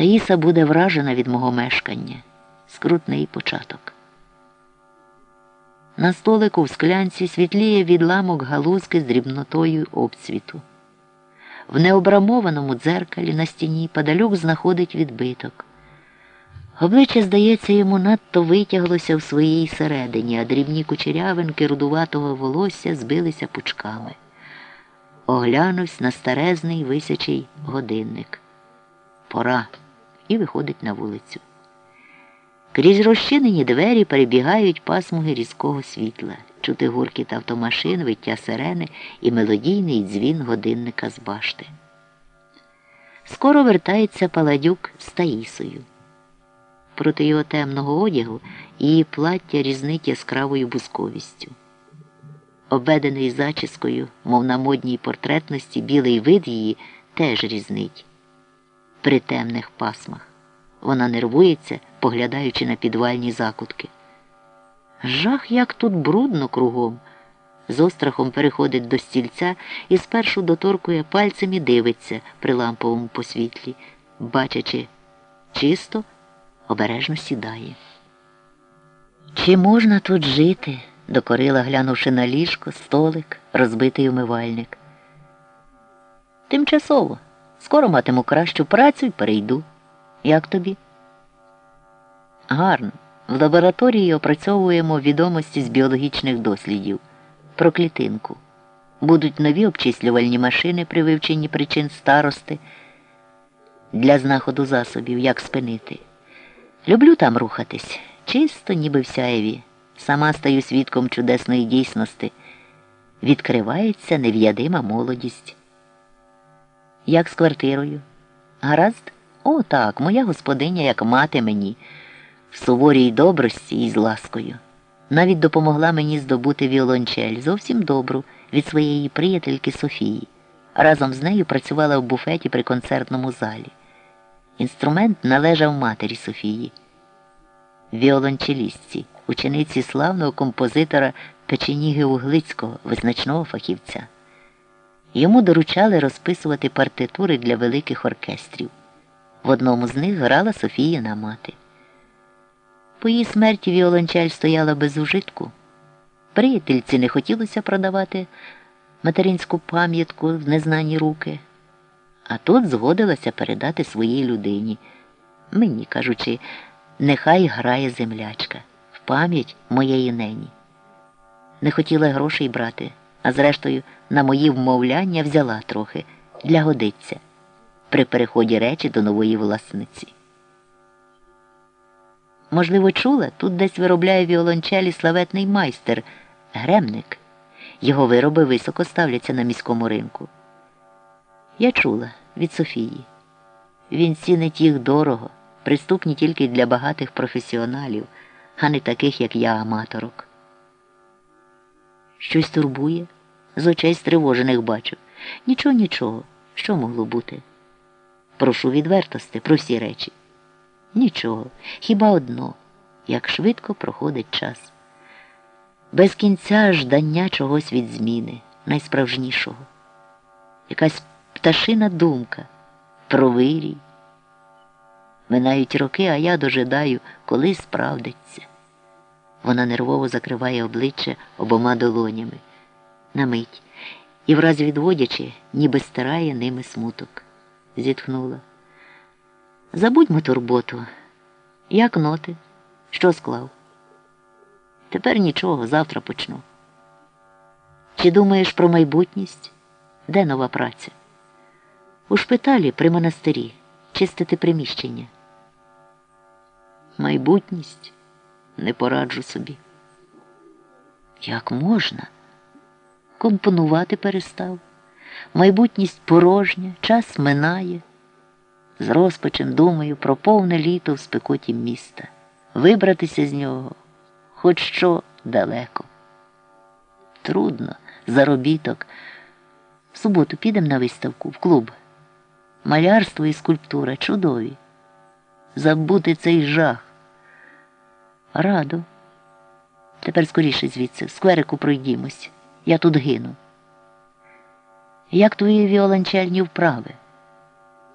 Таїса буде вражена від мого мешкання. Скрутний початок. На столику в склянці світліє відламок галузки з дрібнотою обцвіту. В необрамованому дзеркалі на стіні падалюк знаходить відбиток. Обличчя, здається, йому надто витяглося в своїй середині, а дрібні кучерявинки рудуватого волосся збилися пучками. Оглянувся на старезний висячий годинник. Пора і виходить на вулицю. Крізь розчинені двері перебігають пасмуги різкого світла, чути гуркіт автомашин, виття сирени і мелодійний дзвін годинника з башти. Скоро вертається паладюк з Таїсою. Проти його темного одягу її плаття різнить яскравою бузковістю. Обведений зачіскою, мов на модній портретності, білий вид її теж різнить при темних пасмах. Вона нервується, поглядаючи на підвальні закутки. Жах, як тут брудно кругом. З острахом переходить до стільця і спершу доторкує пальцем і дивиться при ламповому посвітлі, бачачи, чисто, обережно сідає. Чи можна тут жити? докорила, глянувши на ліжко, столик, розбитий умивальник. Тимчасово. Скоро матиму кращу працю і перейду. Як тобі? Гарно. В лабораторії опрацьовуємо відомості з біологічних дослідів про клітинку. Будуть нові обчислювальні машини при вивченні причин старости для знаходу засобів, як спинити. Люблю там рухатись, чисто, ніби в сяєві. Сама стаю свідком чудесної дійсності. Відкривається нев'ядима молодість. Як з квартирою? Гаразд? О, так, моя господиня, як мати мені, в суворій добрості і з ласкою. Навіть допомогла мені здобути віолончель зовсім добру від своєї приятельки Софії. Разом з нею працювала в буфеті при концертному залі. Інструмент належав матері Софії, віолончелістці, учениці славного композитора Печеніги Углицького, визначного фахівця. Йому доручали розписувати партитури для великих оркестрів. В одному з них грала Софіїна мати. По її смерті віолончель стояла без ужитку. Приятельці не хотілося продавати материнську пам'ятку в незнані руки, а тут згодилася передати своїй людині. Мені кажучи, нехай грає землячка в пам'ять моєї нені. Не хотіла грошей брати а зрештою, на мої вмовляння взяла трохи для годиться при переході речі до нової власниці. Можливо, чула, тут десь виробляє віолончелі славетний майстер, гремник. Його вироби високо ставляться на міському ринку. Я чула від Софії. Він цінить їх дорого, приступні тільки для багатих професіоналів, а не таких, як я, аматорок. Щось турбує, з очей стривожених бачу. Нічого, нічого, що могло бути? Прошу відвертости про всі речі. Нічого, хіба одно, як швидко проходить час. Без кінця ждання чогось від зміни, найсправжнішого. Якась пташина думка про вирій. Минають роки, а я дожидаю, коли справдиться. Вона нервово закриває обличчя обома долонями. На мить і враз відводячи, ніби стирає ними смуток. Зітхнула. Забудьмо турботу. Як ноти? Що склав? Тепер нічого, завтра почну. Чи думаєш про майбутність? Де нова праця? У шпиталі при монастирі чистити приміщення. Майбутність не пораджу собі. Як можна? Компонувати перестав. Майбутність порожня, час минає. З розпачем думаю про повне літо в спекоті міста. Вибратися з нього хоч що далеко. Трудно, заробіток. В суботу підемо на виставку в клуб. Малярство і скульптура чудові. Забути цей жах. Радо. Тепер скоріше звідси, в скверику пройдімось. Я тут гину. Як твої віолончельні вправи?